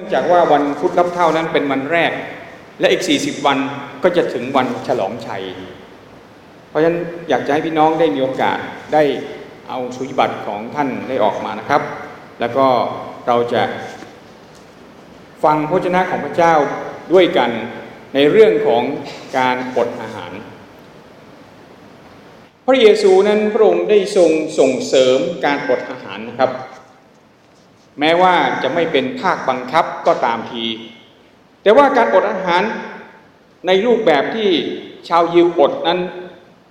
นื่องจากว่าวันพุธรับเท่านั้นเป็นวันแรก และอีก 40 วันก็จะถึงวันฉลองชัย เพราะฉะนั้นอยากจะให้พี่น้องได้มีโอกาสได้เอาสุญบัตรของท่านได้ออกมานะครับ แล้วก็เราจะฟังพระเจ้าของพระเจ้าด้วยกันในเรื่องของการอดอาหาร พระเยซูนั้นพระองค์ได้ทรงส่งเสริมการอดอาหารนะครับ แม้ว่าจะไม่เป็นภาคบังคับก็ตามที แต่ว่าการอดอาหารในรูปแบบที่ชาวยิวอดนั้น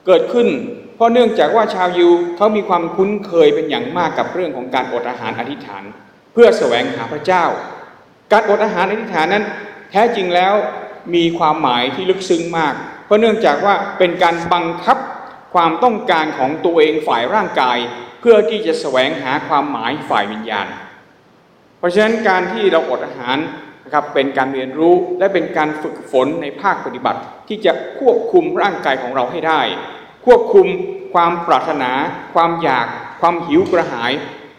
เกิดขึ้น เพราะเนื่องจากว่าชาวยิวเขามีความคุ้นเคยเป็นอย่างมากกับเรื่องของการอดอาหารอธิษฐาน เพื่อแสวงหาพระเจ้า การอดอาหารอธิษฐานนั้น แท้จริงแล้วมีความหมายที่ลึกซึ้งมาก เพราะเนื่องจากว่าเป็นการบังคับความต้องการของตัวเองฝ่ายร่างกาย เพื่อที่จะแสวงหาความหมายฝ่ายวิญญาณ เพราะฉะนั้นการที่เราอดอาหารนะครับเป็นการเรียนรู้และเป็นการฝึกฝนในภาคปฏิบัติ ที่จะควบคุมร่างกายของเราให้ได้ ควบคุมความปรารถนา ความอยาก ความหิวกระหาย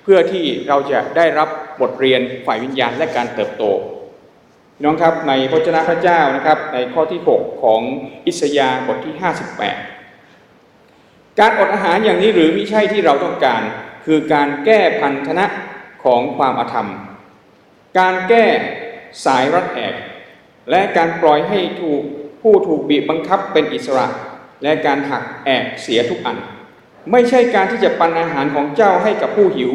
เพื่อที่เราจะได้รับบทเรียนฝ่ายวิญญาณและการเติบโตน้องครับในพระเจ้าพระเจ้านะครับในข้อที่ 6 ของอิสยาบทที่ 58 การอดอาหารอย่างนี้หรือไม่ใช่ที่เราต้องการ คือการแก้พันธนะของความอธรรม การแก้สายรัดแอกและการปล่อยให้ถูกผู้ถูกบีบบังคับเป็นอิสระ และการหักแอกเสียทุกอัน ไม่ใช่การที่จะปันอาหารของเจ้าให้กับผู้หิว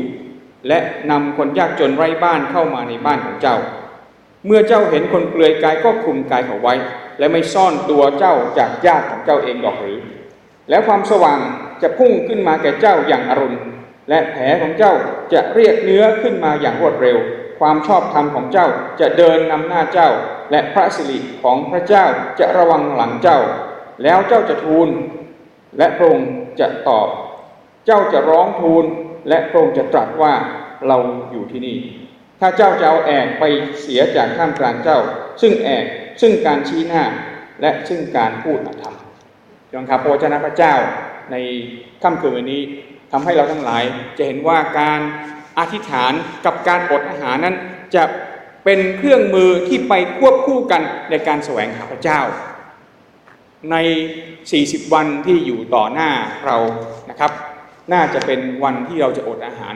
และนำคนยากจนไร้บ้านเข้ามาในบ้านของเจ้า เมื่อเจ้าเห็นคนเปลือยกายก็คลุมกายเขาไว้ และไม่ซ่อนตัวเจ้าจากญาติของเจ้าเองดอกหรือ แล้วความสว่างจะพุ่งขึ้นมาแก่เจ้าอย่างอรุณและแผลของเจ้าจะเรียกเนื้อขึ้นมาอย่างรวดเร็ว ความชอบธรรมของเจ้าจะเดินนำหน้าเจ้า และพระสิริของพระเจ้าจะระวังหลังเจ้า แล้วเจ้าจะทูล และพระองค์จะตอบ เจ้าจะร้องทูล และพระองค์จะตรัสว่าเราอยู่ที่นี่ ถ้าเจ้าจะเอาแอกไปเสียจากข้ามกลางเจ้า ซึ่งแอกซึ่งการชี้หน้า และซึ่งการพูดอธรรมยองครับพระวจนะพระเจ้าในค่ำคืนวันนี้ทำให้เราทั้งหลายจะเห็นว่าการ อธิษฐานกับการอดอาหารนั้น จะเป็นเครื่องมือที่ไปควบคู่กันในการแสวงหาพระเจ้า ใน 40 วันที่อยู่ต่อหน้าเรานะครับ น่าจะเป็นวันที่เราจะอดอาหาร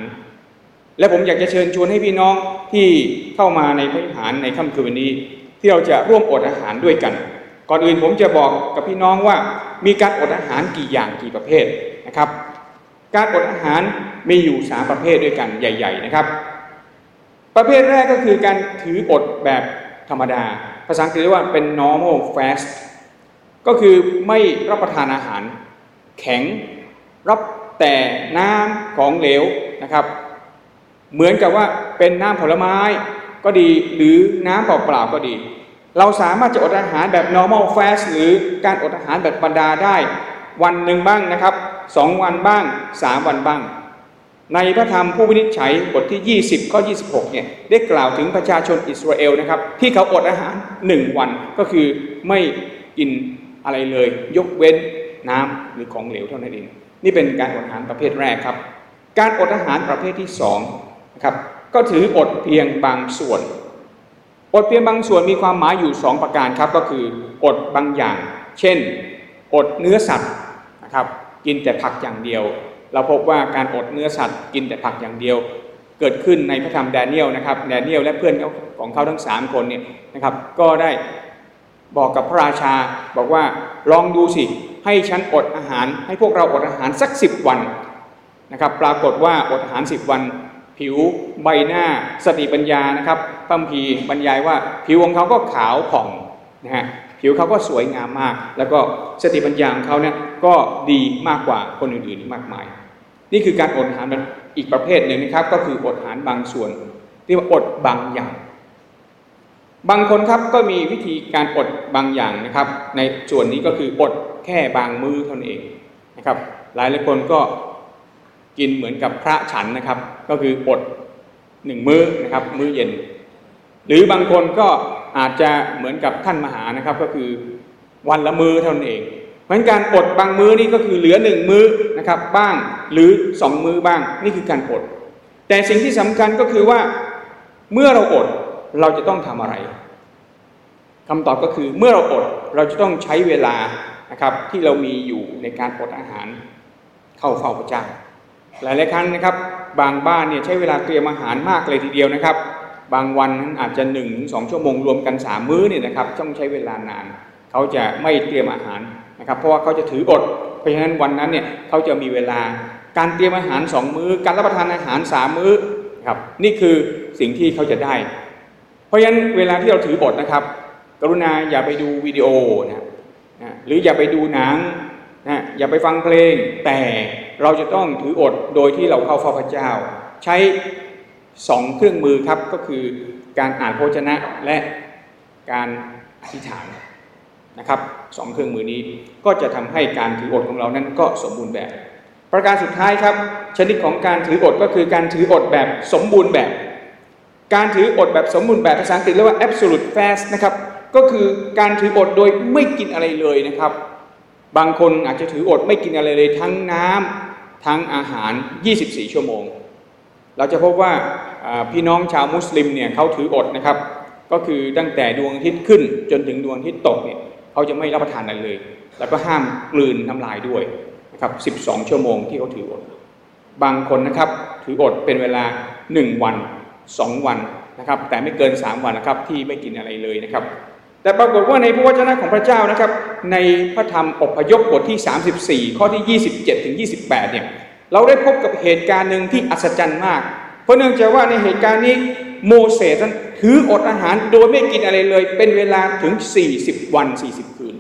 และผมอยากจะเชิญชวนให้พี่น้องที่เข้ามาในพระวิหารในค่ำคืนวันนี้ ที่เราจะร่วมอดอาหารด้วยกัน ก่อนอื่นผมจะบอกกับพี่น้องว่ามีการอดอาหารกี่อย่างกี่ประเภทนะครับ การอดอาหารมีอยู่สามประเภทด้วยกันใหญ่ ๆ นะครับ ประเภทแรกก็คือการถืออดแบบธรรมดา ภาษาอังกฤษเรียกว่าเป็น normal fast ก็คือไม่รับประทานอาหาร แข็งรับแต่น้ำของเหลวนะครับ เหมือนกับว่าเป็นน้ำผลไม้ก็ดีหรือน้ำเปล่าๆก็ดี เราสามารถจะอดอาหารแบบ normal fast หรือการอดอาหารแบบบรรดาได้วันหนึ่งบ้างนะครับ สองวันบ้างสามวันบ้าง ในพระธรรมผู้วินิจฉัยบทที่ 20ข้อ26เนี่ยได้กล่าวถึงประชาชนอิสราเอลนะครับ ที่เขาอดอาหารหนึ่งวันก็คือไม่กินอะไรเลย ยกเว้นน้ำหรือของเหลวเท่านั้นเอง นี่เป็นการอดอาหารประเภทแรกครับ การอดอาหารประเภทที่สองนะครับก็ถืออดเพียงบางส่วนอดเพียงบางส่วนมีความหมายอยู่สองประการครับก็คืออดบางอย่าง เช่น อดเนื้อสัตว์นะครับ กินแต่ผักอย่างเดียว เราพบว่าการอดเนื้อสัตว์ กินแต่ผักอย่างเดียว เกิดขึ้นในพระธรรมแดเนียลนะครับแดเนียลและเพื่อนของเขาทั้ง 3 คนเนี่ยนะครับก็ได้บอกกับพระราชาบอกว่าลองดูสิให้ฉันอดอาหาร ให้พวกเราอดอาหารสัก 10 วันนะครับปรากฏว่าอดอาหาร 10 วัน ผิวใบหน้าสติปัญญานะครับพัมพีบรรยายว่าผิวของเขาก็ขาวผ่องนะฮะ ผิวเขาก็สวยงามมาก แล้วก็สติปัญญาของเขาเนี่ยก็ดีมากกว่าคนอื่นๆมากมาย นี่คือการอดอาหารอีกประเภทหนึ่งนะครับ ก็คืออดอาหารบางส่วนที่ว่าอดบางอย่าง บางคนครับก็มีวิธีการอดบางอย่างนะครับ ในส่วนนี้ก็คืออดแค่บางมื้อเท่านั้นเองนะครับ หลายหลายคนก็กินเหมือนกับพระฉันนะครับ ก็คืออดหนึ่งมื้อนะครับ มื้อเย็น หรือบางคนก็ อาจจะเหมือนกับท่านมหานะครับก็คือวันละมื้อเท่านั้นเองเพราะการอดบางมื้อนี่ก็คือเหลือหนึ่งมื้อนะครับบ้างหรือสองมื้อบ้างนี่คือการอด แต่สิ่งที่สำคัญก็คือว่าเมื่อเราอดเราจะต้องทำอะไรคำตอบก็คือเมื่อเราอดเราจะต้องใช้เวลานะครับที่เรามีอยู่ในการอดอาหารเข้าเฝ้าพระเจ้าหลายหลายครั้งนะครับ บางบ้านเนี่ยใช้เวลาเตรียมอาหารมากเลยทีเดียวนะครับ บางวันนั้นอาจจะ1นถึงสชั่วโมงรวมกัน 3 มื้อเนี่ยนะครับต้องใช้เวลานาน เขาจะไม่เตรียมอาหารนะครับ เพราะว่าเขาจะถืออด เพราะฉะนั้นวันนั้นเนี่ยเขาจะมีเวลาการเตรียมอาหารสองมื้อ การรับประทานอาหารสามมื้อครับนี่คือสิ่งที่เขาจะได้ เพราะฉะนั้นเวลาที่เราถือบทนะครับ กรุณาอย่าไปดูวิดีโอนะนะหรืออย่าไปดูหนังนะอย่าไปฟังเพลง แต่เราจะต้องถืออดโดยที่เราเข้าเฝ้าพระเจ้า ใช้ สองเครื่องมือครับก็คือการอ่านพระชนะและการอธิษฐานนะครับสองเครื่องมือนี้ก็จะทำให้การถืออดของเรานั้นก็สมบูรณ์แบบ ประการสุดท้ายครับ ชนิดของการถืออดก็คือการถืออดแบบสมบูรณ์แบบ การถืออดแบบสมบูรณ์แบบภาษาอังกฤษเรียกว่า absolute fast นะครับก็คือการถืออดโดยไม่กินอะไรเลยนะครับ บางคนอาจจะถืออดไม่กินอะไรเลยทั้งน้ำทั้งอาหาร 24 ชั่วโมง เราจะพบว่าพี่น้องชาวมุสลิมเนี่ยเขาถืออดนะครับ ก็คือตั้งแต่ดวงอาทิตย์ขึ้นจนถึงดวงอาทิตย์ตกเนี่ยเขาจะไม่รับประทานอะไรเลย แล้วก็ห้ามกลืนน้ำลายด้วยนะครับ 12 ชั่วโมงที่เขาถืออด บางคนนะครับถืออดเป็นเวลา 1 วัน 2 วันนะครับ แต่ไม่เกิน 3 วันนะครับที่ไม่กินอะไรเลยนะครับ แต่ปรากฏว่าในพระวจนะของพระเจ้านะครับ ในพระธรรมอพยพบทที่ 34 ข้อที่ 27ถึง28เนี่ย เราได้พบกับเหตุการณ์หนึ่งที่อัศจรรย์มาก เพราะเนื่องจากว่าในเหตุการณ์นี้โมเสสนั้นถืออดอาหารโดยไม่กินอะไรเลย เป็นเวลาถึง 40 วัน 40 คืน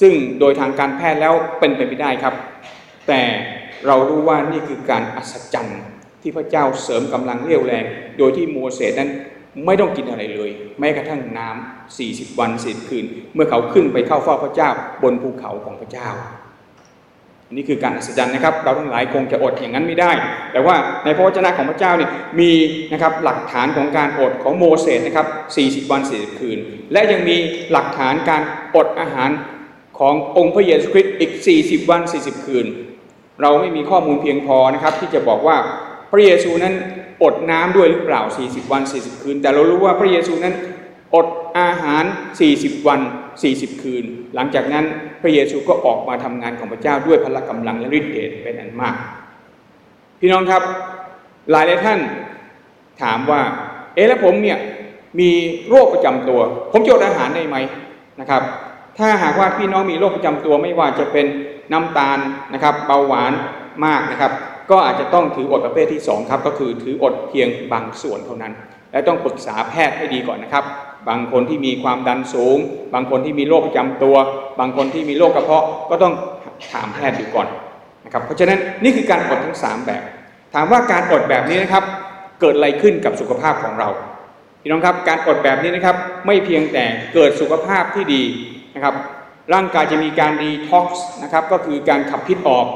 ซึ่งโดยทางการแพทย์แล้วเป็นไปไม่ได้ครับ แต่เรารู้ว่านี่คือการอัศจรรย์ที่พระเจ้าเสริมกำลังเรี่ยวแรง โดยที่โมเสสนั้นไม่ต้องกินอะไรเลย แม้กระทั่งน้ำ40 วันสิบคืน เมื่อเขาขึ้นไปเข้าเฝ้าพระเจ้าบนภูเขาของพระเจ้า นี่คือการอัศจรรย์นะครับ เราทั้งหลายคงจะอดอย่างนั้นไม่ได้ แต่ว่าในพระวจนะของพระเจ้าเนี่ยมีนะครับหลักฐานของการอดของโมเสสนะครับ40 วัน40คืน และยังมีหลักฐานการอดอาหารขององค์พระเยซูคริสต์อีก 40 วัน 40 คืน เราไม่มีข้อมูลเพียงพอนะครับที่จะบอกว่าพระเยซูนั้นอดน้ำด้วยหรือเปล่า 40 วัน 40 คืน แต่เรารู้ว่าพระเยซูนั้น อดอาหาร 40 วัน 40 คืน หลังจากนั้นพระเยซูก็ออกมาทำงานของพระเจ้าด้วยพละกำลังและฤทธิ์เดชเป็นอันมาก พี่น้องครับหลายหลายท่านถามว่า เอ๊ะแล้วผมเนี่ยมีโรคประจำตัว ผมจะอดอาหารได้ไหมนะครับ ถ้าหากว่าพี่น้องมีโรคประจำตัวไม่ว่าจะเป็นน้ำตาลนะครับเบาหวานมากนะครับ ก็อาจจะต้องถืออดประเภทที่2ครับก็คือถืออดเพียงบางส่วนเท่านั้น และต้องปรึกษาแพทย์ให้ดีก่อนนะครับ บางคนที่มีความดันสูง บางคนที่มีโรคประจำตัว บางคนที่มีโรคกระเพาะก็ต้องถามแพทย์ดูก่อนนะครับเพราะฉะนั้นนี่คือการอดทั้ง 3 แบบ ถามว่าการอดแบบนี้นะครับเกิดอะไรขึ้นกับสุขภาพของเราพี่น้องครับการอดแบบนี้นะครับไม่เพียงแต่เกิดสุขภาพที่ดีนะครับร่างกายจะมีการดีท็อกซ์นะครับก็คือการขับพิษออก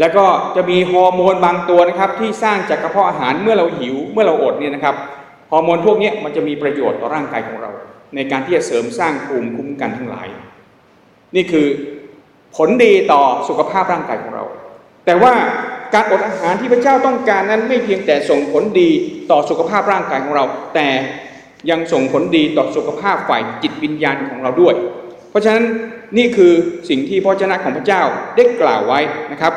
แล้วก็จะมีฮอร์โมนบางตัวนะครับที่สร้างจากกระเพาะอาหารเมื่อเราหิวเมื่อเราอดเนี่ยนะครับ ฮอร์โมนพวกนี้มันจะมีประโยชน์ต่อร่างกายของเรา ในการที่จะเสริมสร้างภูมิคุ้มกันทั้งหลาย นี่คือผลดีต่อสุขภาพร่างกายของเรา แต่ว่าการอดอาหารที่พระเจ้าต้องการนั้นไม่เพียงแต่ส่งผลดีต่อสุขภาพร่างกายของเรา แต่ยังส่งผลดีต่อสุขภาพฝ่ายจิตวิญญาณของเราด้วย เพราะฉะนั้นนี่คือสิ่งที่พระเจ้าของพระเจ้าได้กล่าวไว้นะครับ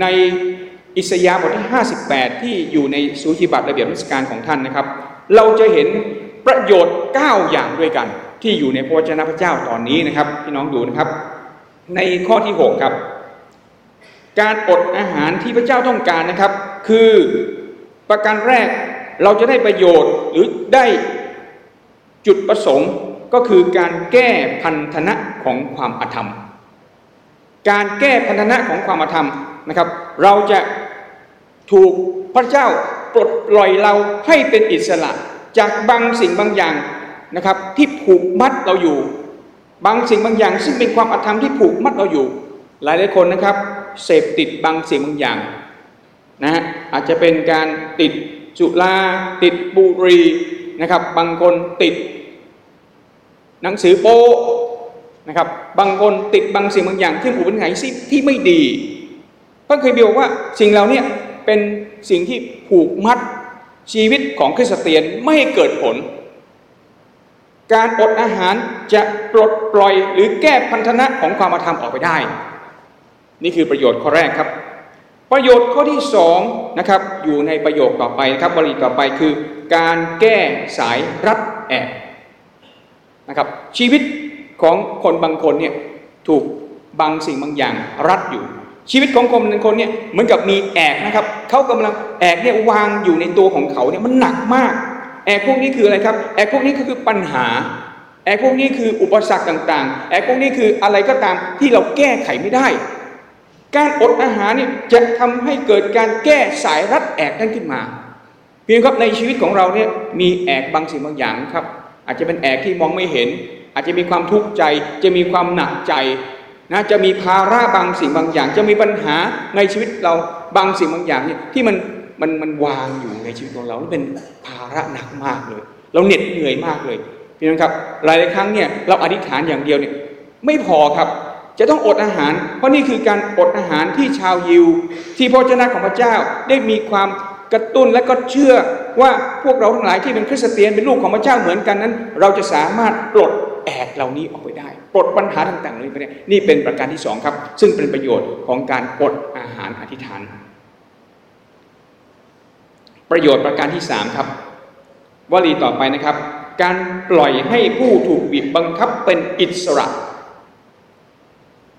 ใน อิสยาห์บทที่ 58 ที่อยู่ในสูจิบัตรระเบียบราชการของท่านนะครับ เราจะเห็นประโยชน์ 9 อย่างด้วยกัน ที่อยู่ในพระวจนะพระเจ้าตอนนี้นะครับพี่น้องดูนะครับ ในข้อที่ 6 ครับ การอดอาหารที่พระเจ้าต้องการนะครับ คือประการแรกเราจะได้ประโยชน์หรือได้จุดประสงค์ก็คือการแก้พันธนะของความอธรรม การแก้พันธนะของความอธรรมนะครับ เราจะ ถูกพระเจ้าปลดปล่อยเราให้เป็นอิสระ จากบางสิ่งบางอย่างนะครับ ที่ผูกมัดเราอยู่ บางสิ่งบางอย่าง ซึ่งเป็นความอธรรมที่ผูกมัดเราอยู่ หลายหลายคนนะครับเสพติดบางสิ่งบางอย่างนะฮะอาจจะเป็นการติดจุลาติดบุหรี่นะครับ บางคนติด หนังสือโป๊นะครับ บางคนติดบางสิ่งบางอย่างที่ผูกเป็นไงที่ไม่ดีพระเคยบอกว่าสิ่งเหล่านี้ เป็นสิ่งที่ผูกมัดชีวิตของคริสเตียนไม่ให้เกิดผล การอดอาหารจะปลดปล่อยหรือแก้พันธนะของความอาธรรมออกไปได้ นี่คือประโยชน์ข้อแรกครับ ประโยชน์ข้อที่สองนะครับอยู่ในประโยคต่อไปนะครับบริต่อไปคือ การแก้สายรัดแอบนะครับชีวิตของคนบางคนเนี่ยถูกบางสิ่งบางอย่างรัดอยู่ ชีวิตของคนบางคนเนี่ยเหมือนกับมีแอกนะครับเขากำลังแอกเนี่ยวางอยู่ในตัวของเขาเนี่ยมันหนักมาก แอกพวกนี้คืออะไรครับแอกพวกนี้ก็คือปัญหา แอกพวกนี้คืออุปสรรคต่างๆ แอกพวกนี้คืออะไรก็ตามที่เราแก้ไขไม่ได้ การอดอาหารเนี่ยจะทำให้เกิดการแก้สายรัดแอกนั้นขึ้นมา เพียงครับในชีวิตของเราเนี่ยมีแอกบางสิ่งบางอย่างครับ อาจจะเป็นแอกที่มองไม่เห็น อาจจะมีความทุกข์ใจ จะมีความหนักใจ นะจะมีภาระบางสิ่งบางอย่าง จะมีปัญหาในชีวิตเราบางสิ่งบางอย่างเนี่ยที่มันมันมันวางอยู่ในชีวิตของเราแล้วเป็นภาระหนักมากเลย เราเหน็ดเหนื่อยมากเลยพี่น้องครับหลายๆครั้งเนี่ยเราอธิษฐานอย่างเดียวเนี่ยไม่พอครับจะต้องอดอาหาร เพราะนี่คือการอดอาหารที่ชาวยิว ที่พระเจ้าของพระเจ้าได้มีความกระตุ้นและก็เชื่อว่าพวกเราทั้งหลายที่เป็นคริสเตียนเป็นลูกของพระเจ้าเหมือนกันนั้น เราจะสามารถปลด แอกเหล่านี้ออกไปได้ปลดปัญหาต่างๆเหล่านี้ไปได้นี่เป็นประการที่สองครับ ซึ่งเป็นประโยชน์ของการอดอาหารอธิษฐาน ประโยชน์ประการที่สามครับวลีต่อไปนะครับ การปล่อยให้ผู้ถูกบีบบังคับเป็นอิสระ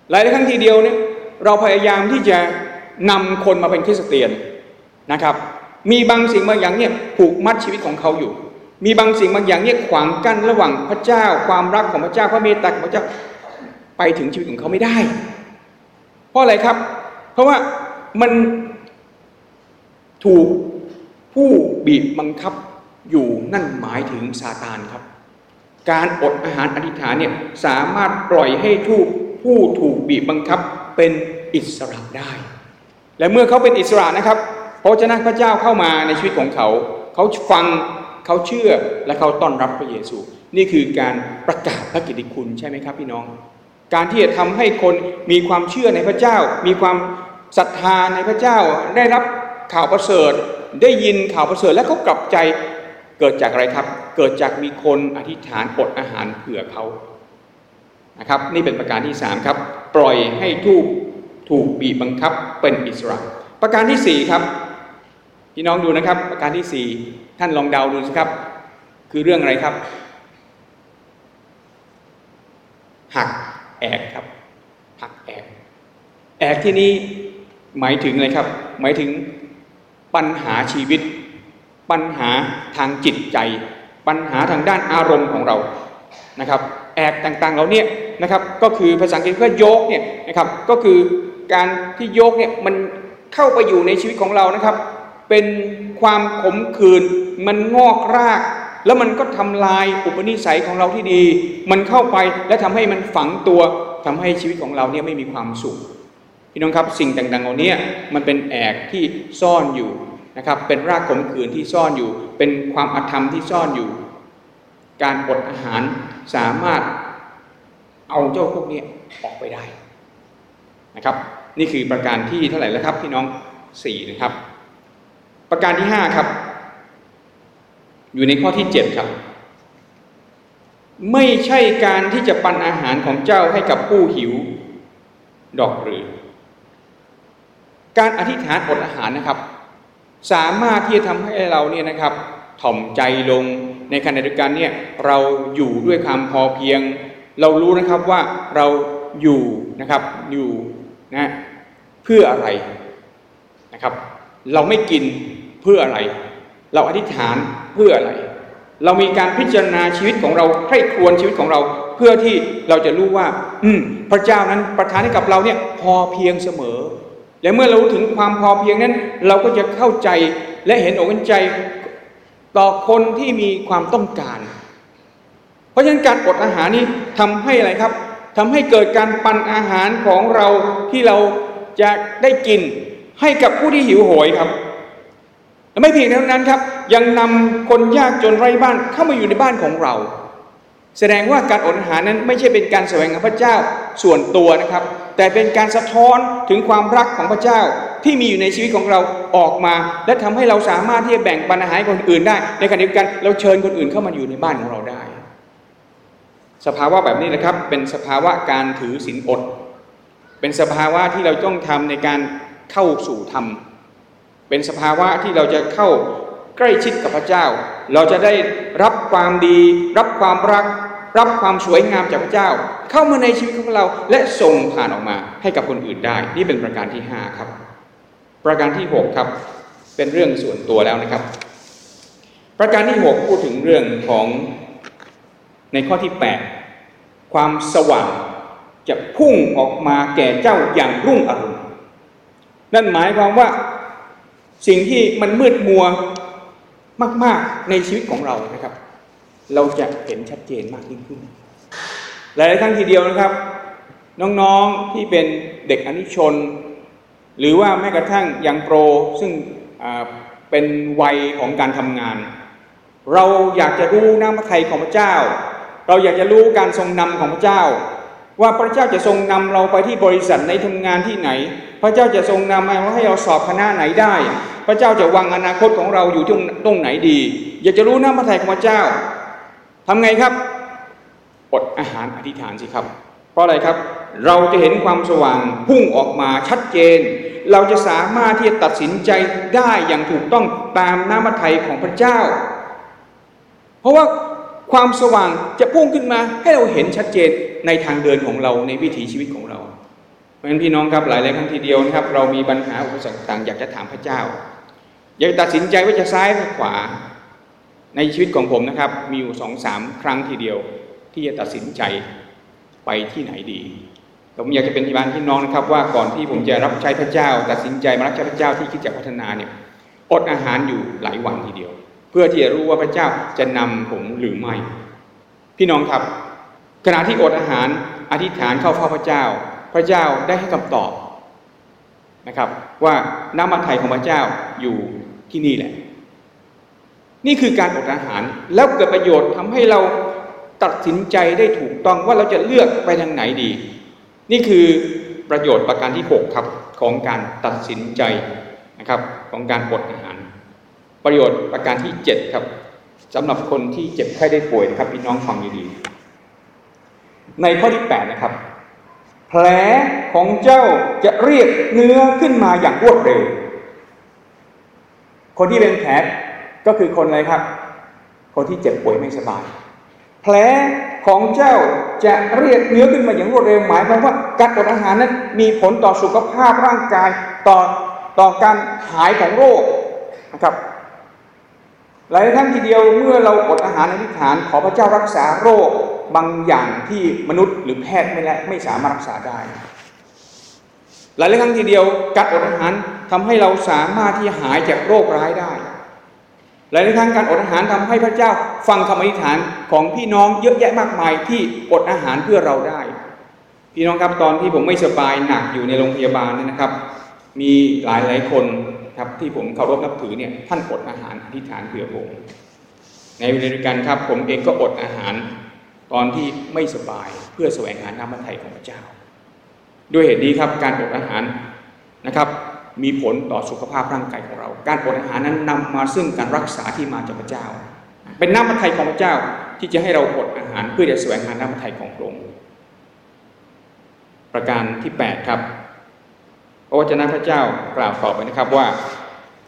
หลายครั้งทีเดียวเนี่ยเราพยายามที่จะนำคนมาเป็นคริสเตียนนะครับ มีบางสิ่งบางอย่างเนี่ยผูกมัดชีวิตของเขาอยู่ มีบางสิ่งบางอย่างเนี่ยขวางกั้นระหว่างพระเจ้า ความรักของพระเจ้าพระเมตตาของพระเจ้าไปถึงชีวิตของเขาไม่ได้ เพราะอะไรครับ เพราะว่ามันถูกผู้บีบบังคับอยู่นั่นหมายถึงซาตานครับ การอดอาหารอธิษฐานเนี่ยสามารถปล่อยให้ทุกผู้ถูกบีบบังคับเป็นอิสระได้ และเมื่อเขาเป็นอิสระนะครับพระเจ้าพระเจ้าเข้ามาในชีวิตของเขา เขาฟัง เขาเชื่อและเขาต้อนรับพระเยซู นี่คือการประกาศพระกิตติคุณใช่ไหมครับพี่น้อง การที่จะทำให้คนมีความเชื่อในพระเจ้า มีความศรัทธาในพระเจ้า ได้รับข่าวประเสริฐ ได้ยินข่าวประเสริฐและเขากลับใจเกิดจากอะไรครับ เกิดจากมีคนอธิษฐานอดอาหารเผื่อเขานะครับ นี่เป็นประการที่สามครับ ปล่อยให้ทูกถูกบีบบังคับเป็นอิสระ ประการที่สี่ครับพี่น้องดูนะครับ ประการที่สี่ ท่านลองเดาดูสิครับ คือเรื่องอะไรครับ หักแอกครับหักแอกแอกที่นี้หมายถึงอะไรครับ หมายถึงปัญหาชีวิต ปัญหาทางจิตใจ ปัญหาทางด้านอารมณ์ของเรานะครับ แอกต่างๆเราเนี่ยนะครับ ก็คือภาษาอังกฤษก็โยกเนี่ยนะครับ ก็คือการที่โยกเนี่ยมันเข้าไปอยู่ในชีวิตของเรานะครับ เป็นความขมขื่น มันงอกราก แล้วมันก็ทำลายอุปนิสัยของเราที่ดี มันเข้าไปและทำให้มันฝังตัวทำให้ชีวิตของเราเนี่ยไม่มีความสุขพี่น้องครับสิ่งต่างๆเหล่านี้มันเป็นแอกที่ซ่อนอยู่นะครับ เป็นรากขมขื่นที่ซ่อนอยู่ เป็นความอธรรมที่ซ่อนอยู่ การอดอาหารสามารถเอาเจ้าพวกนี้ออกไปได้นะครับ นี่คือประการที่เท่าไหร่แล้วครับพี่น้องสี่นะครับ ประการที่ห้าครับ อยู่ในข้อที่เจ็ดครับ ไม่ใช่การที่จะปันอาหารของเจ้าให้กับผู้หิว ดอกหรือ การอธิษฐานอดอาหารนะครับ สามารถที่จะทำให้เราเนี่ยนะครับ ถ่อมใจลงในขณะเดียวกันเนี่ยเราอยู่ด้วยความพอเพียง เรารู้นะครับว่าเราอยู่นะครับอยู่นะเพื่ออะไรนะครับ เราไม่กินเพื่ออะไร เราอธิษฐาน เพื่ออะไร เรามีการพิจารณาชีวิตของเราให้ควรชีวิตของเรา เพื่อที่เราจะรู้ว่า อืม พระเจ้านั้นประทานให้กับเราเนี่ยพอเพียงเสมอ และเมื่อเรารู้ถึงความพอเพียงนั้น เราก็จะเข้าใจและเห็นอกเห็นใจต่อคนที่มีความต้องการ เพราะฉะนั้นการอดอาหารนี้ทำให้อะไรครับทำให้เกิดการปันอาหารของเราที่เราจะได้กินให้กับผู้ที่หิวโหยครับ และไม่เพียงเท่านั้นครับ ยังนำคนยากจนไร้บ้านเข้ามาอยู่ในบ้านของเรา แสดงว่าการอดอาหารนั้นไม่ใช่เป็นการแสวงหาพระเจ้าส่วนตัวนะครับ แต่เป็นการสะท้อนถึงความรักของพระเจ้าที่มีอยู่ในชีวิตของเราออกมา และทำให้เราสามารถที่จะแบ่งปัญหาให้คนอื่นได้ ในขณะเดียวกันเราเชิญคนอื่นเข้ามาอยู่ในบ้านของเราได้ สภาวะแบบนี้นะครับเป็นสภาวะการถือศีลอด เป็นสภาวะที่เราต้องทำในการเข้าสู่ธรรม เป็นสภาวะที่เราจะเข้าใกล้ชิดกับพระเจ้า เราจะได้รับความดี รับความรัก รับความสวยงามจากพระเจ้า เข้ามาในชีวิตของเราและส่งผ่านออกมาให้กับคนอื่นได้ นี่เป็นประการที่ 5 ครับ ประการที่ 6 ครับ เป็นเรื่องส่วนตัวแล้วนะครับ ประการที่ 6 พูดถึงเรื่องของในข้อที่ 8 ความสว่างจะพุ่งออกมาแก่เจ้าอย่างรุ่งอรุณนั่นหมายความว่า สิ่งที่มันมืดมัวมาก ๆ ในชีวิตของเรานะครับ เราจะเห็นชัดเจนมากยิ่งขึ้น หลายครั้งทีเดียวนะครับ น้องๆที่เป็นเด็กอนุชน หรือว่าแม้กระทั่งยังโปรซึ่งเป็นวัยของการทำงาน เราอยากจะรู้น้ำพระทัยของพระเจ้า เราอยากจะรู้การทรงนำของพระเจ้า ว่าพระเจ้าจะทรงนำเราไปที่บริษัทในทำงานที่ไหน พระเจ้าจะทรงนำให้เราสอบคณะไหนได้ พระเจ้าจะวางอนาคตของเราอยู่ตรงตรงไหนดี อยากจะรู้น้ำพระทัยของพระเจ้าทำไงครับอดอาหารอธิษฐานสิครับ เพราะอะไรครับ เราจะเห็นความสว่างพุ่งออกมาชัดเจน เราจะสามารถที่จะตัดสินใจได้อย่างถูกต้องตามน้ำพระทัยของพระเจ้า เพราะว่าความสว่างจะพุ่งขึ้นมาให้เราเห็นชัดเจนในทางเดินของเราในวิถีชีวิตของเรา ราะฉะนั้นพี่น้องครับหลายหลายครั้งทีเดียวนะครับ เรามีปัญหาอุปสรรคต่างอยากจะถามพระเจ้า อยากตัดสินใจว่าจะซ้ายหรือขวา ในชีวิตของผมนะครับ มีอยู่สองสามครั้งทีเดียว ที่จะตัดสินใจไปที่ไหนดีผมอยากจะเป็นพยานพี่น้องนะครับ ว่าก่อนที่ผมจะรับใช้พระเจ้า ตัดสินใจมารับใช้พระเจ้าที่คิดจะพัฒนาเนี่ยอดอาหารอยู่หลายวันทีเดียว เพื่อที่จะรู้ว่าพระเจ้าจะนำผมหรือไม่ พี่น้องครับ ขณะที่อดอาหารอธิษฐานเข้าเฝ้าพระเจ้า พระเจ้าได้ให้คำตอบนะครับ ว่าน้ำมันไทยของพระเจ้าอยู่ที่นี่แหละ นี่คือการอดอาหารแล้วเกิดประโยชน์ทำให้เราตัดสินใจได้ถูกต้องว่าเราจะเลือกไปทางไหนดี นี่คือประโยชน์ประการที่ 6 ครับของการตัดสินใจนะครับของการอดอาหาร ประโยชน์ประการที่ 7 ครับสำหรับคนที่เจ็บไข้ได้ป่วยนะครับพี่น้องฟังดีๆในข้อที่ 8 นะครับ แผลของเจ้าจะเรียกเนื้อขึ้นมาอย่างรวดเร็ว คนที่เป็นแผลก็คือคนอะไรครับ คนที่เจ็บป่วยไม่สบาย แผลของเจ้าจะเรียกเนื้อขึ้นมาอย่างรวดเร็วหมายความว่าการอดอาหารนั้นมีผลต่อสุขภาพร่างกายต่อต่อการหายของโรคนะครับ หลายท่านทีเดียวเมื่อเราอดอาหารอธิษฐานขอพระเจ้ารักษาโรคบางอย่างที่มนุษย์หรือแพทย์ไม่และไม่สามารถรักษาได้ หลายครั้งทีเดียวการอดอาหารทำให้เราสามารถที่หายจากโรคร้ายได้ หลายครั้งการอดอาหารทำให้พระเจ้าฟังคำอธิษฐานของพี่น้องเยอะแยะมากมายที่อดอาหารเพื่อเราได้ พี่น้องครับตอนที่ผมไม่สบายหนักอยู่ในโรงพยาบาลนี่นะครับ มีหลายหลายคน ครับที่ผมเคารพนับถือเนี่ยท่านอดอาหารอธิษฐานเพื่อผม ในเวลาเดียวกันครับผมเองก็อดอาหารตอนที่ไม่สบายเพื่อแสวงหาน้ำมันไทยของพระเจ้า ด้วยเหตุนี้ครับการอดอาหารนะครับมีผลต่อสุขภาพร่างกายของเรา การอดอาหารนั้นนำมาซึ่งการรักษาที่มาจากพระเจ้า เป็นน้ำพระทัยของพระเจ้าที่จะให้เราอดอาหารเพื่อจะแสวงหาน้ำพระทัยของพระองค์ประการที่ 8 ครับ พระวจนะพระเจ้ากล่าวต่อไปนะครับว่า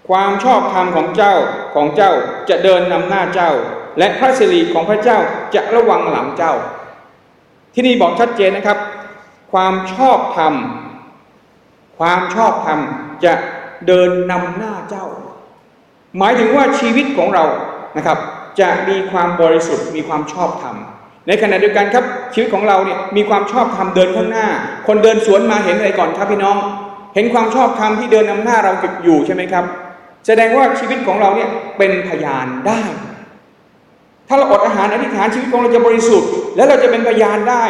ความชอบธรรมของเจ้าของเจ้าจะเดินนำหน้าเจ้า และพระสิริของพระเจ้าจะระวังหลังเจ้า ที่นี่บอกชัดเจนนะครับ ความชอบธรรมความชอบธรรมจะเดินนำหน้าเจ้า หมายถึงว่าชีวิตของเรานะครับจะมีความบริสุทธิ์มีความชอบธรรม ในขณะเดียวกันครับชีวิตของเราเนี่ยมีความชอบธรรมเดินข้างหน้า คนเดินสวนมาเห็นอะไรก่อนครับพี่น้อง เห็นความชอบธรรมที่เดินนำหน้าเราอยู่ใช่ไหมครับ แสดงว่าชีวิตของเราเนี่ยเป็นพยานได้ ถ้าเราอดอาหารอธิษฐานชีวิตของเราจะบริสุทธิ์ และเราจะเป็นพยานได้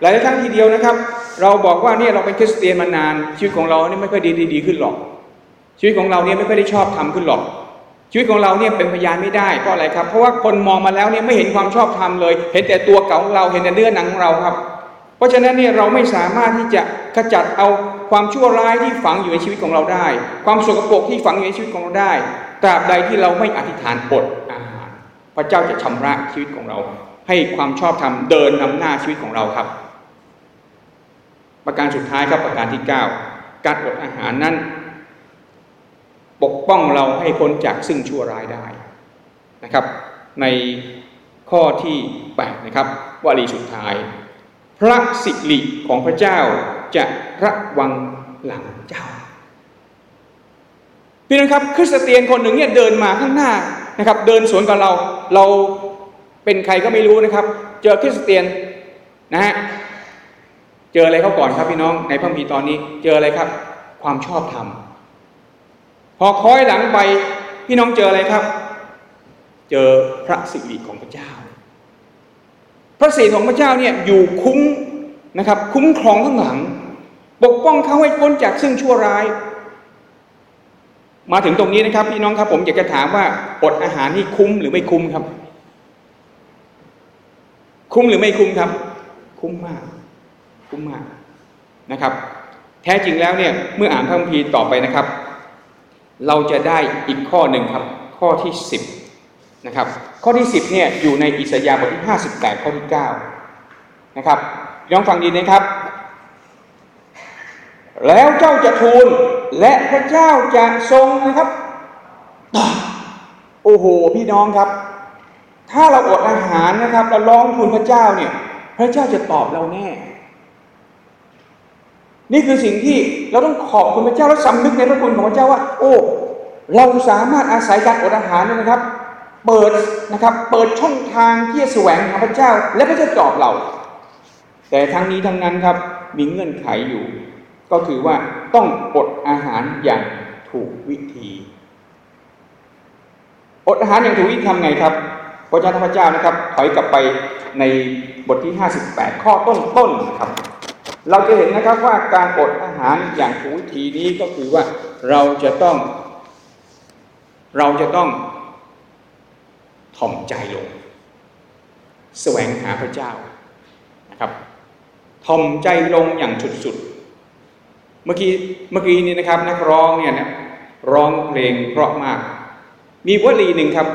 หลายครั้งทีเดียวนะครับ เราบอกว่าเนี่ยเราเป็นคริสเตียนมานาน ชีวิตของเราเนี่ยไม่ค่อยดีดีขึ้นหรอก ชีวิตของเราเนี่ยไม่ค่อยได้ชอบทำขึ้นหรอกชีวิตของเราเนี่ยเป็นพยานไม่ได้เพราะอะไรครับ เพราะว่าคนมองมาแล้วเนี่ยไม่เห็นความชอบธรรมเลย เห็นแต่ตัวเก่าของเราเห็นแต่เนื้อหนังของเราครับ ราะราะฉะนั้นเนี่ยเราไม่สามารถที่จะขจัดเอาความชั่วร้ายที่ฝังอยู่ในชีวิตของเราได้ ความสกปรกที่ฝังอยู่ในชีวิตของเราได้ ตราบใดที่เราไม่อธิษฐานอดอาหาร พระเจ้าจะชำระชีวิตของเรา ให้ความชอบธรรมเดินนำหน้าชีวิตของเราครับ ประการสุดท้ายครับประการที่ 9 การอดอาหารนั้น ปกป้องเราให้พ้นจากซึ่งชั่วร้ายได้นะครับ ในข้อที่8นะครับวลีสุดท้าย พระสิริของพระเจ้าจะระวังหลังเจ้าพี่น้องครับคริสเตียนคนหนึ่งเนี่ยเดินมาข้างหน้านะครับ เดินสวนกับเราเราเป็นใครก็ไม่รู้นะครับ เจอคริสเตียนนะฮะเจออะไรเขาก่อนครับพี่น้องในพระมีตอนนี้เจออะไรครับ ความชอบธรรมพอคอยหลังไปพี่น้องเจออะไรครับ เจอพระสิริของพระเจ้า ระสิริของพระเจ้าเนี่ยอยู่คุ้มนะครับ คุ้มครองข้างหลัง ปกป้องเขาให้พ้นจากซึ่งชั่วร้าย มาถึงตรงนี้นะครับพี่น้องครับ ผมอยากจะถามว่าอดอาหารนี่คุ้มหรือไม่คุ้มครับ คุ้มหรือไม่คุ้มครับ คุ้มมาก คุ้มมากนะครับ แท้จริงแล้วเนี่ยเมื่ออ่านพระคัมภีร์ต่อไปนะครับ เราจะได้อีกข้อหนึ่งครับ ข้อที่สิบ นะครับ ข้อที่ 10เนี่ยอยู่ในอิสยาห์บทที่ 58 ข้อที่9นะครับลองฟังดีนะครับ แล้วเจ้าจะทูลและพระเจ้าจะทรงนะครับโอ้โหพี่น้องครับ ถ้าเราอดอาหารนะครับเราร้องทูลพระเจ้าเนี่ย พระเจ้าจะตอบเราแน่ นี่คือสิ่งที่เราต้องขอบคุณพระเจ้าและสำนึกในพระคุณของพระเจ้าว่า โอ้ เราสามารถอาศัยการอดอาหารนะครับ เปิดนะครับเปิดช่องทางที่จะแสวงหาพระเจ้า และพระเจ้าตอบเรา แต่ทั้งนี้ทั้งนั้นครับมีเงื่อนไขอยู่ ก็คือว่าต้องอดอาหารอย่างถูกวิธี อดอาหารอย่างถูกวิธีทำไงครับพระเจ้าพระเจ้านะครับถอยกลับไปในบทที่ 58 ข้อต้นๆนะครับ เราจะเห็นนะครับว่าการอดอาหารอย่างถูกวิธีนี้ก็คือว่าเราจะต้อง เราจะต้อง ถ่อมใจลง แสวงหาพระเจ้านะครับถ่อมใจลงอย่างสุดๆ เมื่อกี้เมื่อกี้นี้นะครับ นักร้องเนี่ยนะร้องเพลงเพราะมาก มีวลีหนึ่งครับ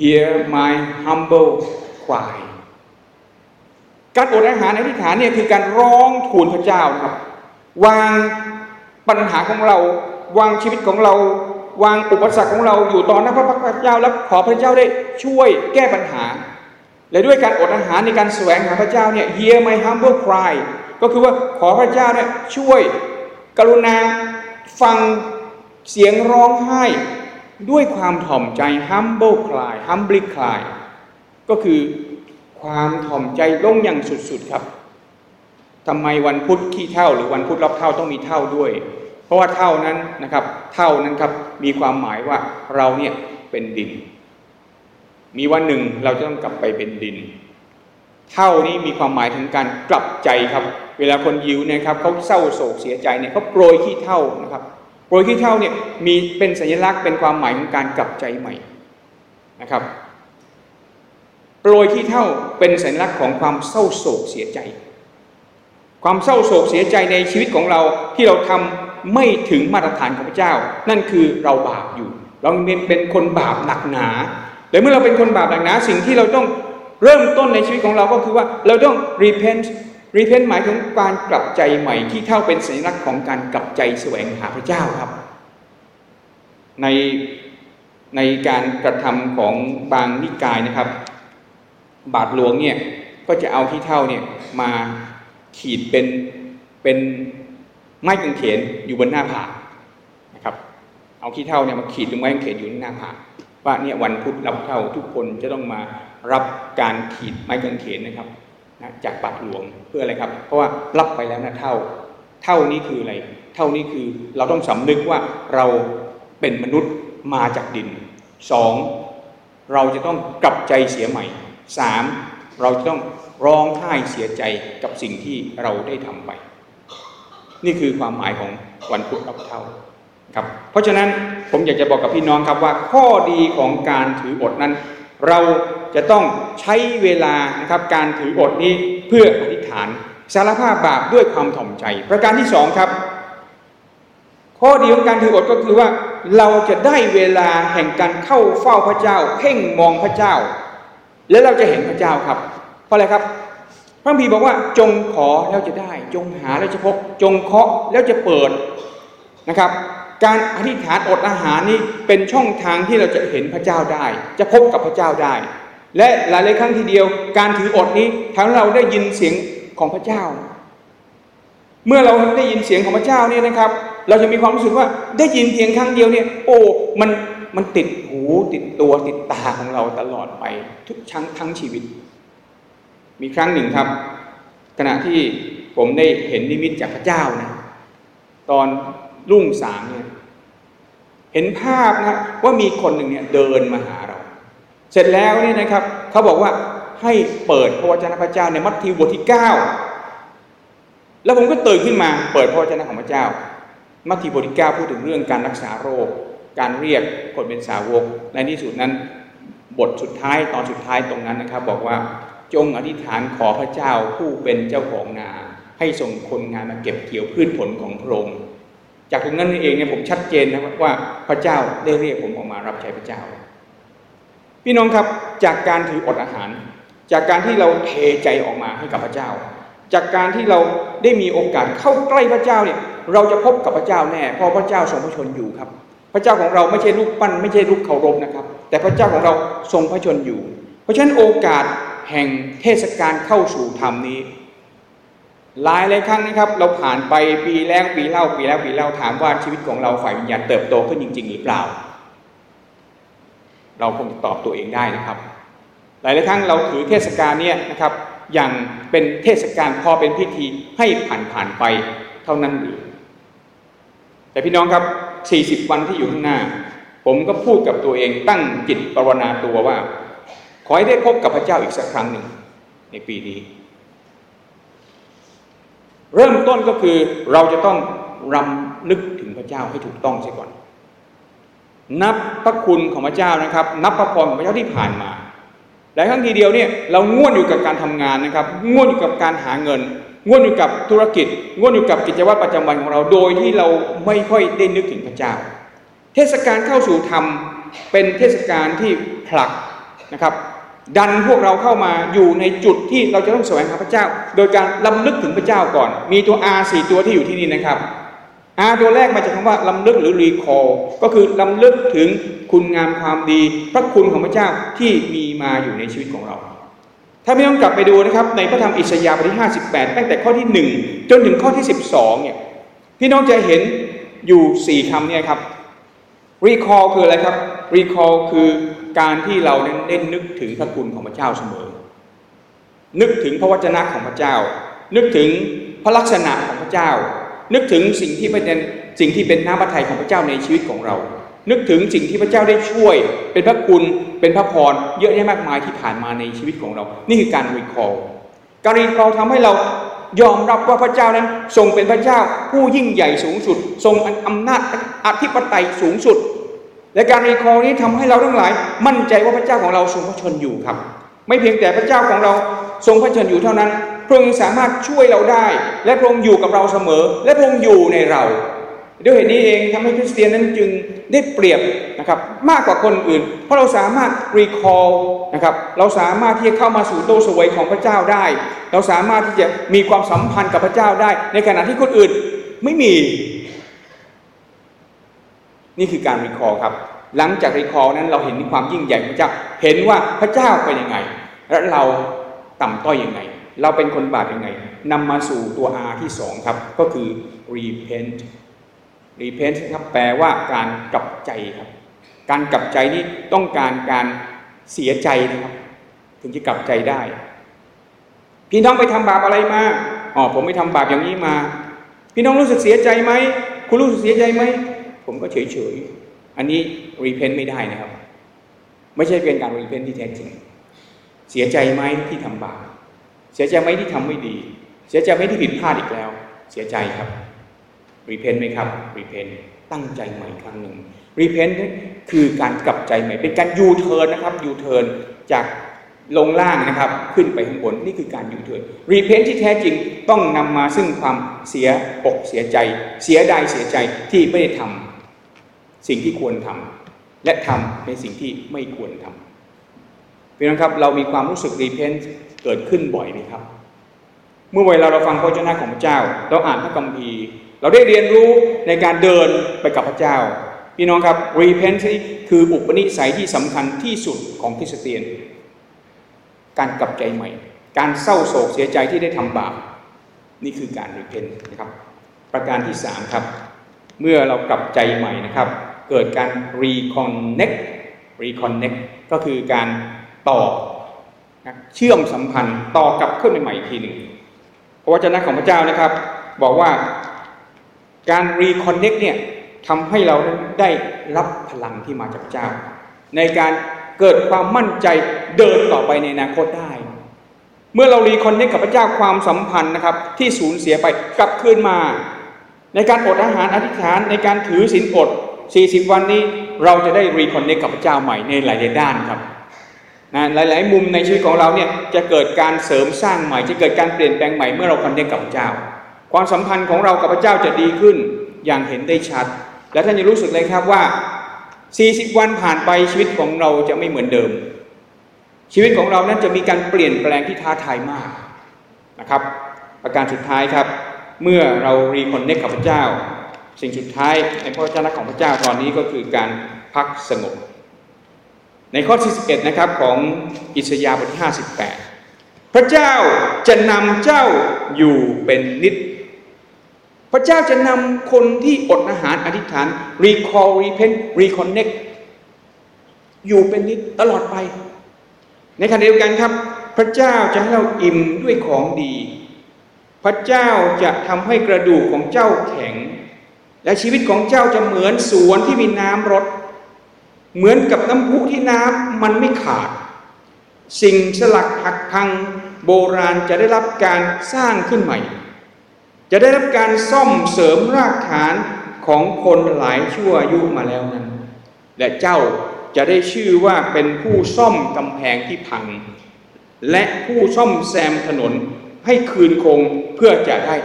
Hear my humble cry การอดอาหารในที่ฐานเนี่ยคือการร้องทูลพระเจ้าครับ วางปัญหาของเรา วางชีวิตของเรา วางอุปสรรคของเราอยู่ต่อหน้าพระพักพระเจ้าแล้วขอพระเจ้าได้ช่วยแก้ปัญหา และด้วยการอดอาหารในการแสวงหาพระเจ้าเนี่ย hear my humble cry ก็คือว่าขอพระเจ้าเนี่ยช่วย กรุณาฟังเสียงร้องไห้ ด้วยความถ่อมใจ humble cry humbly cry ก็คือความถ่อมใจลงอย่างสุดๆครับทำไมวันพุธขี้เท่าหรือวันพุธรับเท่าต้องมีเท่าด้วย เพราะว่าเท่านั้นนะครับ เท่านั้นครับมีความหมายว่าเราเนี่ยเป็นดิน มีวันหนึ่งเราจะต้องกลับไปเป็นดิน เท่านี้มีความหมายถึงการกลับใจครับ เวลาคนยิวนี่ยครับเขาเศร้าโศกเสียใจเนี่ยเขาโปรยขี้เท่านะครับโปรยขี้เท่าเนี่ยมีเป็นสัญลักษณ์เป็นความหมายของการกลับใจใหม่นะครับโปรยขี้เท่าเป็นสัญลักษณ์ของความเศร้าโศกเสียใจ ความเศร้าโศกเสียใจในชีวิตของเราที่เราทำ ไม่ถึงมาตรฐานของพระเจ้า นั่นคือเราบาปอยู่ เราเป็นคนบาปหนักหนาและเมื่อเราเป็นคนบาปหนักหนาสิ่งที่เราต้องเริ่มต้นในชีวิตของเราก็คือว่าเราต้อง repent repent หมายถึงการกลับใจใหม่ที่เท่าเป็นสัญลักษณ์ของการกลับใจแสวงหาพระเจ้าครับ ในในการกระทำของบางนิกายนะครับ บาทหลวงเนี่ยก็จะเอาที่เท่าเนี่ยมาขีดเป็นเป็น ไม้กางเขนอยู่บนหน้าผานะครับ เอาขี้เท่าเนี่ยมาขีดตรงไม้กางเขนอยู่หน้าผาว่าเนี่ยวันพุธรับเท่าทุกคนจะต้องมารับการขีดไม้กางเขนนะครับนะจากบาทหลวงเพื่ออะไรครับ เพราะว่ารับไปแล้วนะเท่า เท่านี้คืออะไร เท่านี้คือเราต้องสำนึกว่าเราเป็นมนุษย์มาจากดินสองเราจะต้องกลับใจเสียใหม่สามเราจะต้องร้องไห้เสียใจกับสิ่งที่เราได้ทำไป นี่คือความหมายของวันพุธรับเท่าครับ เพราะฉะนั้นผมอยากจะบอกกับพี่น้องครับว่าข้อดีของการถืออดนั้น เราจะต้องใช้เวลานะครับการถืออดนี้เพื่ออธิษฐานสารภาพบาปด้วยความถ่อมใจ ประการที่สองครับข้อดีของการถืออดก็คือว่าเราจะได้เวลาแห่งการเข้าเฝ้าพระเจ้า เพ่งมองพระเจ้า และเราจะเห็นพระเจ้าครับ เพราะอะไรครับ พระพีบอกว่าจงขอแล้วจะได้ จงหาแล้วจะพบ จงเคาะแล้วจะเปิดนะครับ การอธิษฐานอดอาหารนี้เป็นช่องทางที่เราจะเห็นพระเจ้าได้ จะพบกับพระเจ้าได้ และหลายๆครั้งทีเดียว การถืออดนี้ทำให้เราได้ยินเสียงของพระเจ้า เมื่อเราได้ยินเสียงของพระเจ้าเนี่ยนะครับ เราจะมีความรู้สึกว่าได้ยินเพียงครั้งเดียวเนี่ย โอ้มันมันติดหูติดตัวติดตาของเราตลอดไปทุกชั้งทั้งชีวิต มีครั้งหนึ่งครับ ขณะที่ผมได้เห็นนิมิตจากพระเจ้านะตอนรุ่งสางเนี่ยเห็นภาพนะว่ามีคนหนึ่งเนี่ยเดินมาหาเรา เสร็จแล้วเนี่ยนะครับเขาบอกว่าให้เปิดพระวจนะพระเจ้าในมัทธิวบทที่ 9 แล้วผมก็ตื่นขึ้นมาเปิดพระวจนะของพระเจ้า มัทธิวบทที่ 9 พูดถึงเรื่องการรักษาโรค การเรียกคนเป็นสาวกในที่สุดนั้น บทสุดท้ายตอนสุดท้ายตรงนั้นนะครับ บอกว่า จงอธิษฐานขอพระเจ้าผู้เป็นเจ้าของนา ให้ส่งคนงานมาเก็บเกี่ยวพืชผลของพระองค์จากตรงนั้นเองเนี่ยผมชัดเจนนะครับว่าพระเจ้าได้เรียกผมออกมารับใช้พระเจ้า พี่น้องครับจากการถืออดอาหาร จากการที่เราเทใจออกมาให้กับพระเจ้า จากการที่เราได้มีโอกาสเข้าใกล้พระเจ้าเนี่ยเราจะพบกับพระเจ้าแน่เพราะพระเจ้าทรงพระชนอยู่ครับ พระเจ้าของเราไม่ใช่รูปปั้นไม่ใช่รูปเคารพนะครับ แต่พระเจ้าของเราทรงพระชนอยู่ เพราะฉะนั้นโอกาส แห่งเทศกาลเข้าสู่ธรรมนี้ หลายหลายครั้งนะครับ เราผ่านไปปีแล้วปีเล่าปีแล้วปีเล่าถามว่าชีวิตของเราฝ่ายวิญญาณเติบโตขึ้นจริง ๆ หรือเปล่า เราคงตอบตัวเองได้นะครับ หลายหลายครั้งเราถือเทศกาลเนี่ยนะครับอย่างเป็นเทศกาลพอเป็นพิธีให้ผ่านผ่านไปเท่านั้นหรือแต่พี่น้องครับ 40 วันที่อยู่ข้างหน้า ผมก็พูดกับตัวเองตั้งจิตปรนนาตัวว่า ขอให้ได้พบกับพระเจ้าอีกสักครั้งหนึ่งในปีนี้ เริ่มต้นก็คือเราจะต้องรำลึกถึงพระเจ้าให้ถูกต้องเสียก่อน นับพระคุณของพระเจ้านะครับ นับพระพรของพระเจ้าที่ผ่านมาหลายครั้งทีเดียวเนี่ยเราง่วนอยู่กับการทำงานนะครับ ง่วนอยู่กับการหาเงิน ง่วนอยู่กับธุรกิจ ง่วนอยู่กับกิจวัตรประจำวันของเราโดยที่เราไม่ค่อยได้นึกถึงพระเจ้า เทศกาลเข้าสู่ธรรมเป็นเทศกาลที่ผลักนะครับ ดันพวกเราเข้ามาอยู่ในจุดที่เราจะต้องแสวงหาพระเจ้า โดยการลำลึกถึงพระเจ้าก่อน มีตัว R สี่ตัวที่อยู่ที่นี่นะครับ R ตัวแรกมาจากคำว่าลำลึกหรือ recall ก็คือลำลึกถึงคุณงามความดี พระคุณของพระเจ้าที่มีมาอยู่ในชีวิตของเรา ถ้าไม่ต้องกลับไปดูนะครับ ในพระธรรมอิสยาห์บทที่ 58 ตั้งแต่ข้อที่ 1 จนถึงข้อที่ 12 เนี่ยพี่น้องจะเห็นอยู่ 4คำเนี่ยครับ recall คืออะไรครับ recall คือ การที่เราเน้นนึกถึงพระคุณของพระเจ้าเสมอ นึกถึงพระวจนะของพระเจ้า นึกถึงพระลักษณะของพระเจ้า นึกถึงสิ่งที่เป็นสิ่งที่เป็นน้ำพระทัยของพระเจ้าในชีวิตของเรา นึกถึงสิ่งที่พระเจ้าได้ช่วย เป็นพระคุณเป็นพระพรเยอะแยะมากมายที่ผ่านมาในชีวิตของเรา นี่คือการ recall การ recall ทำให้เรายอมรับว่าพระเจ้านั้นทรงเป็นพระเจ้าผู้ยิ่งใหญ่สูงสุด ทรงอำนาจอธิปไตยสูงสุด และการรีคอร์นี้ทำให้เราทั้งหลาย มั่นใจว่าพระเจ้าของเราทรงพระชนอยู่ครับ ไม่เพียงแต่พระเจ้าของเราทรงพระชนอยู่เท่านั้น พระองค์สามารถช่วยเราได้ และพระองค์อยู่กับเราเสมอ และพระองค์อยู่ในเราด้วยเหตุนี้เองทำให้คริสเตียนนั้นจึงได้เปรียบนะครับมากกว่าคนอื่น เพราะเราสามารถrecall นะครับเราสามารถที่จะเข้ามาสู่โต๊ะเสวยของพระเจ้าได้ เราสามารถที่จะมีความสัมพันธ์กับพระเจ้าได้ ในขณะที่คนอื่นไม่มี นี่คือการ recall ครับ หลังจาก recall นั้นเราเห็นความยิ่งใหญ่พระเจ้า เห็นว่าพระเจ้าเป็นยังไง และเราต่ำต้อยยังไง เราเป็นคนบาปยังไงนำมาสู่ตัว R ที่สองครับ ก็คือ repent repent ครับแปลว่าการกลับใจครับ การกลับใจนี่ต้องการการเสียใจนะครับ ถึงจะกลับใจได้ พี่น้องไปทำบาปอะไรมาอ๋อผมไม่ทำบาปอย่างนี้มา พี่น้องรู้สึกเสียใจไหมคุณรู้สึกเสียใจไหม ผมก็เฉยเฉยอันนี้ repent ไม่ได้นะครับ ไม่ใช่เป็นการ repent ที่แท้จริง เสียใจไหมที่ทำบาปเสียใจไหมที่ทำไม่ดี เสียใจไหมที่ผิดพลาดอีกแล้ว เสียใจครับrepent ไหมครับ repent ตั้งใจใหม่ครั้งหนึ่ง repent คือการกลับใจใหม่ เป็นการยูเทิร์นนะครับยูเทิร์นจากลงล่างนะครับ ขึ้นไปข้างบนนี่คือการยูเทิร์น repent ที่แท้จริงต้องนำมาซึ่งความเสียอกเสียใจ เสียดายเสียใจที่ไม่ได้ทำ สิ่งที่ควรทำและทำในสิ่งที่ไม่ควรทำพี่น้องครับเรามีความรู้สึก repent เกิดขึ้นบ่อยไหมครับ เมื่อเวลาเราฟังพระเจ้าของพระเจ้า เราอ่านพระคัมภีร์ เราได้เรียนรู้ในการเดินไปกับพระเจ้า พี่น้องครับ repent คืออุปนิสัยที่สำคัญที่สุดของคริสเตียน การกลับใจใหม่ การเศร้าโศกเสียใจที่ได้ทำบาปนี่คือการ repent นะครับ ประการที่สามครับเมื่อเรากลับใจใหม่นะครับ เกิดการ reconnect reconnect ก็คือการต่อเชื่อมสัมพันธ์ต่อกับขึ้นใหม่อีกทีหนึ่งพระวจนะของพระเจ้านะครับ บอกว่าการ reconnect เนี่ยทำให้เราได้รับพลังที่มาจากพระเจ้า ในการเกิดความมั่นใจเดินต่อไปในอนาคตได้ เมื่อเรารีคอนเนคกับพระเจ้าความสัมพันธ์นะครับ ที่สูญเสียไปกลับคืนมา ในการอดอาหารอธิษฐานในการถือศีลอด 40 วันนี้เราจะได้รีคอนเนคกับพระเจ้าใหม่ในหลายๆด้านครับนะหลาย ๆ มุมในชีวิตของเราเนี่ยจะเกิดการเสริมสร้างใหม่ จะเกิดการเปลี่ยนแปลงใหม่เมื่อเราคอนเนคกับพระเจ้า ความสัมพันธ์ของเรากับพระเจ้าจะดีขึ้นอย่างเห็นได้ชัด และท่านจะรู้สึกเลยครับว่า 40 วันผ่านไปชีวิตของเราจะไม่เหมือนเดิม ชีวิตของเรานั้นจะมีการเปลี่ยนแปลงที่ท้าทายมากนะครับ ประการสุดท้ายครับ เมื่อเรารีคอนเนคกับพระเจ้า สิ่งสุดท้ายในพระเจ้าของพระเจ้าตอนนี้ก็คือการพักสงบ ในข้อที่11นะครับของอิสยาห์บทที่ 58 พระเจ้าจะนำเจ้าอยู่เป็นนิจพระเจ้าจะนำคนที่อดอาหารอธิษฐาน recall repent reconnect อยู่เป็นนิดตลอดไป ในขณะเดียวกันครับ พระเจ้าจะให้เราอิ่มด้วยของดี พระเจ้าจะทำให้กระดูกของเจ้าแข็ง และชีวิตของเจ้าจะเหมือนสวนที่มีน้ำรด เหมือนกับน้ำพุที่น้ำมันไม่ขาด สิ่งสลักหักพังโบราณจะได้รับการสร้างขึ้นใหม่ จะได้รับการซ่อมเสริมรากฐานของคนหลายชั่วอายุมาแล้วนั้น และเจ้าจะได้ชื่อว่าเป็นผู้ซ่อมกำแพงที่พัง และผู้ซ่อมแซมถนนให้คืนคงเพื่อจะได้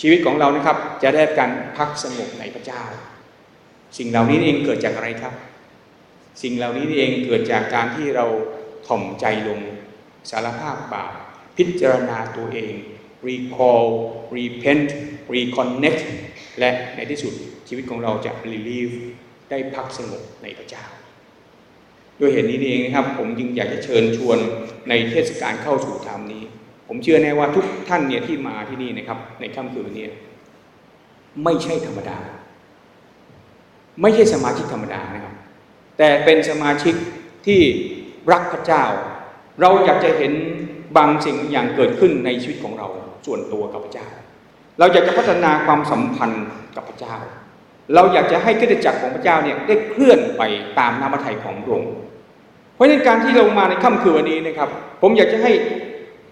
ชีวิตของเรานะครับ จะได้การพักสงบในพระเจ้า สิ่งเหล่านี้เองเกิดจากอะไรครับ สิ่งเหล่านี้เองเกิดจากการที่เราถ่อมใจลงสารภาพบาปพิจารณาตัวเอง recall repent reconnect และในที่สุดชีวิตของเราจะ relieve ได้พักสงบในพระเจ้า ด้วยเหตุนี้เองนะครับ ผมจึงอยากจะเชิญชวนในเทศกาลเข้าสู่ธรรมนี้ ผมเชื่อแน่ว่าทุกท่านเนี่ยที่มาที่นี่นะครับ ในค่ำคืนนี้ไม่ใช่ธรรมดา ไม่ใช่สมาชิกธรรมดานะครับ แต่เป็นสมาชิกที่รักพระเจ้า เราอยากจะเห็นบางสิ่งอย่างเกิดขึ้นในชีวิตของเราส่วนตัวกับพระเจ้า เราอยากจะพัฒนาความสัมพันธ์กับพระเจ้า เราอยากจะให้กิจจักรของพระเจ้าเนี่ยได้เคลื่อนไปตามน้ำพระทัยของพระองค์เพราะในการที่เรามาในค่ำคืนวันนี้นะครับ ผมอยากจะให้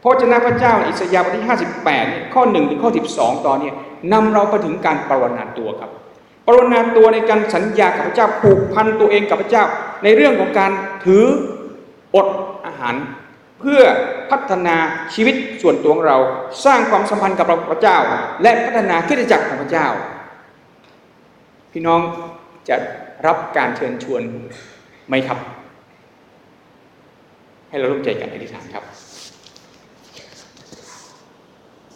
พระเจ้าพระเจ้าอิสยาห์บทที่ 58 ข้อ1ถึงข้อ 12 ตอนนี้นำเราไปถึงการปรนนาตัวครับ ปรนนาตัวในการสัญญากับพระเจ้าผูกพันตัวเองกับพระเจ้า ในเรื่องของการถืออดอาหาร เพื่อพัฒนาชีวิตส่วนตัวของเรา สร้างความสัมพันธ์กับพระเจ้า และพัฒนาคิดจักรของพระเจ้า พี่น้องจะรับการเชิญชวนไหมครับ ให้เราร่วมใจกันอธิษฐานครับ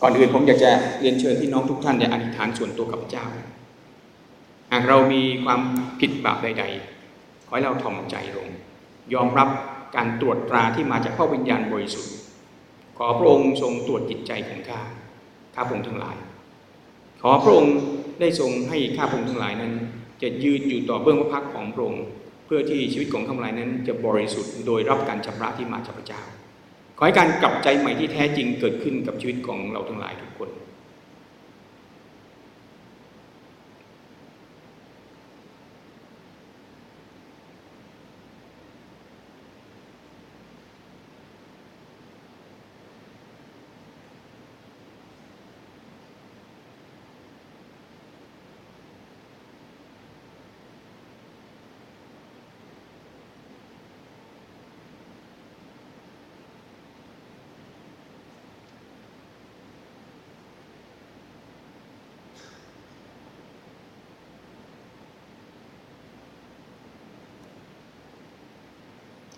ก่อนอื่นผมอยากจะเรียนเชิญพี่น้องทุกท่านในอธิษฐานส่วนตัวกับพระเจ้า หากเรามีความผิดบาปใด ๆ ขอให้เราถ่อมใจลง ยอมรับการตรวจตราที่มาจากพระวิญญาณบริสุทธิ์ ขอพระองค์ทรงตรวจจิตใจของข้าข้าพงทั้งหลาย ขอพระองค์ได้ทรงให้ข้าพงทั้งหลายนั้น จะยืนอยู่ต่อเบื้องพระพักของพระองค์เพื่อที่ชีวิตของข้าพงหลายนั้นจะบริสุทธิ์โดยรับการชำระที่มาจากพระเจ้า ให้การกลับใจใหม่ที่แท้จริงเกิดขึ้นกับชีวิตของเราทั้งหลายทุกคน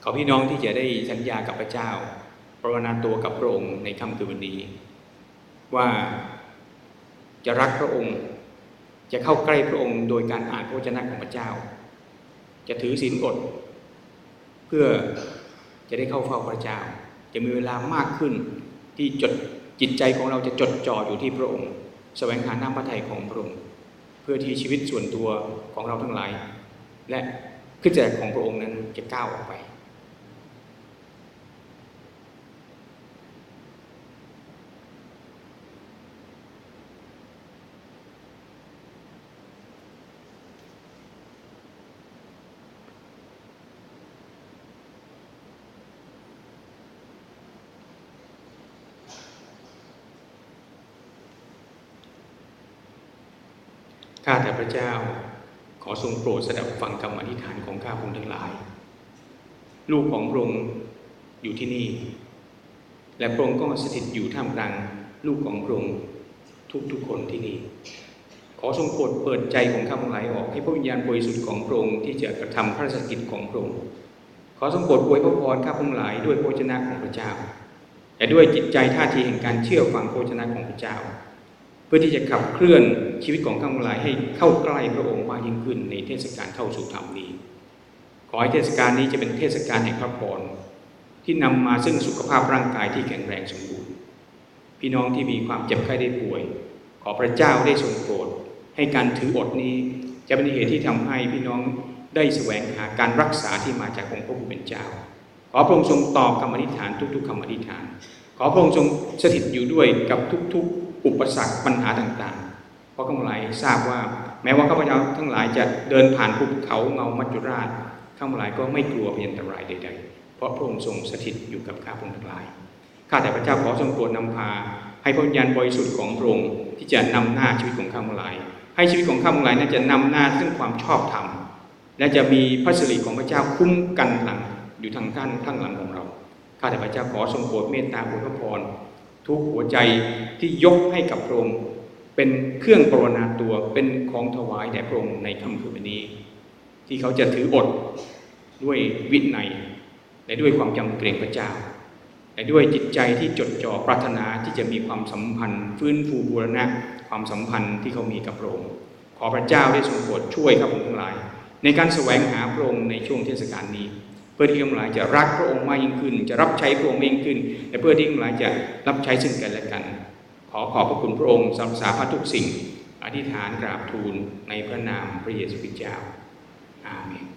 ขอพี่น้องที่จะได้สัญญากับพระเจ้าปรนนาตัวกับพระองค์ในค่ำคืนวันนี้ ว่าจะรักพระองค์ จะเข้าใกล้พระองค์ โดยการอ่านพระวจนะของพระเจ้า จะถือศีลอด เพื่อจะได้เข้าเฝ้าพระเจ้า จะมีเวลามากขึ้นที่จดจิตใจของเราจะจดจ่ออยู่ที่พระองค์ แสวงหาน้ำพระทัยของพระองค์ เพื่อที่ชีวิตส่วนตัวของเราทั้งหลาย และขึ้นแจกของพระองค์นั้นจะก้าวออกไป ข้าแต่พระเจ้า ขอทรงโปรดสดับฟังคำอธิษฐานของข้าพงทั้งหลาย ลูกของพระองค์อยู่ที่นี่ และพระองค์ก็สถิตอยู่ท่ามกลางลูกของพระองค์ทุกๆคนที่นี่ ขอทรงโปรดเปิดใจของข้าพงหลายออกให้พระวิญญาณบริสุทธิ์ของพระองค์ที่จะกระทำพระราชกิจของพระองค์ขอทรงโปรดอวยพระพรข้าพงหลายด้วยพระวจนะของพระเจ้าและด้วยจิตใจท่าทีแห่งการเชื่อฟังพระวจนะของพระเจ้า พื่อที่จะขับเคลื่อนชีวิตของข้าพเจ้าให้เข้าใกล้พระองค์มากยิ่งขึ้นในเทศกาลเข้าสู่ธรรมนี้ ขอให้เทศกาลนี้จะเป็นเทศกาลแห่งพระพรที่นำมาซึ่งสุขภาพร่างกายที่แข็งแรงสมบูรณ์ พี่น้องที่มีความเจ็บไข้ได้ป่วย ขอพระเจ้าได้ทรงโปรด ให้การถืออดนี้จะเป็นเหตุที่ทำให้พี่น้องได้แสวงหาการรักษาที่มาจากองค์พระผู้เป็นเจ้า ขอพระองค์ทรงตอบคำอธิษฐานทุก ๆคำอธิษฐาน ขอพระองค์ทรงสถิตอยู่ด้วยกับทุก ๆ อุปสรรคปัญหาต่างๆ เพราะข้าพเจ้าทราบว่า แม้ว่าข้าพเจ้าทั้งหลายจะเดินผ่านภูเขาเงามัจจุราชข้าพเจ้าก็ไม่กลัวพยันตรายใด ๆ เพราะพระองค์ทรงสถิตอยู่กับข้าพเจ้าทั้งหลาย ข้าแต่พระเจ้าขอทรงโปรดนำพา ให้พระวิญญาณบริสุทธิ์ของพระองค์ที่จะนำหน้าชีวิตของข้าพเจ้าให้ชีวิตของข้าพเจ้านั้นจะนำหน้าซึ่งความชอบธรรมและจะมีพระสิริของพระเจ้าคุ้มกันหลังอยู่ทางท่านข้างหลังของเรา ข้าแต่พระเจ้าขอทรงโปรดเมตตาอวยพระพร ทุกหัวใจที่ยกให้กับพระองค์เป็นเครื่องปรนนาตัวเป็นของถวายแด่พระองค์ในค่ำคืนวันนี้ ที่เขาจะถืออดด้วยวินัยและด้วยความยำเกรงพระเจ้าและด้วยจิตใจที่จดจ่อปรารถนาที่จะมีความสัมพันธ์ ฟื้นฟูบูรณะความสัมพันธ์ที่เขามีกับพระองค์ขอพระเจ้าได้ทรงโปรดช่วยข้าพเจ้าทั้งหลาย ในการแสวงหาพระองค์ในช่วงเทศกาลนี้ เพื่อที่ข้าพเจ้าจะรักพระองค์มากยิ่งขึ้น จะรับใช้พระองค์มากยิ่งขึ้น และเพื่อที่ข้าพเจ้าจะรับใช้ซึ่งกันและกัน ขอขอบพระคุณพระองค์สำหรับสาพทุกสิ่ง อธิษฐานกราบทูลในพระนามพระเยซูคริสต์เจ้าอาเมน